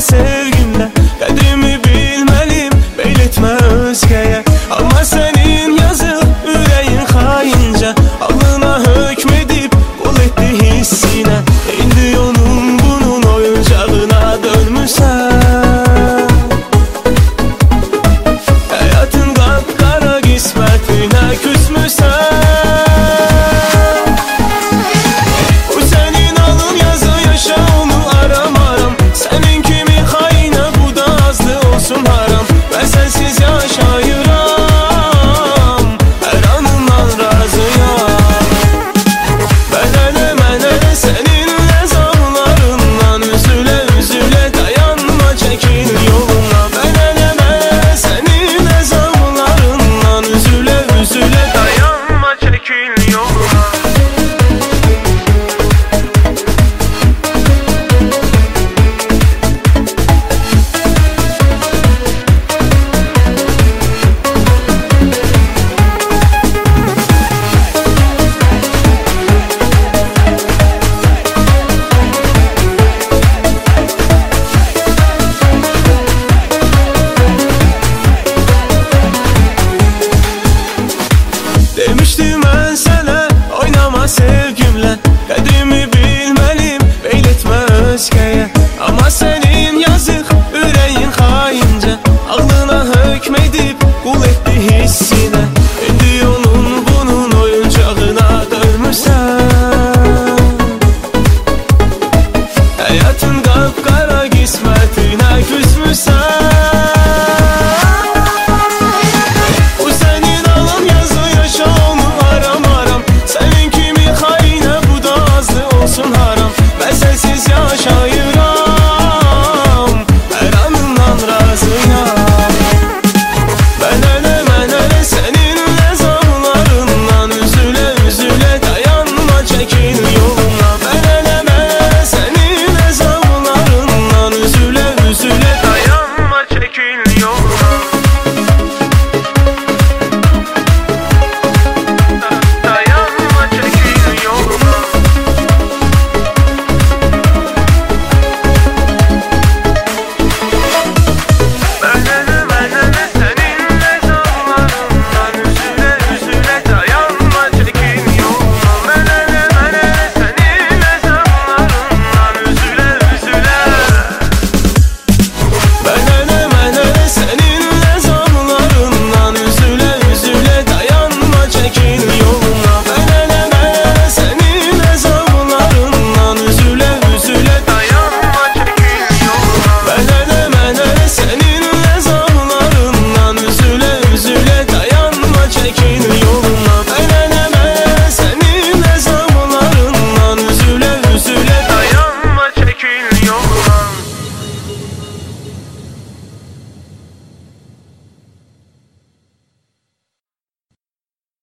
Say.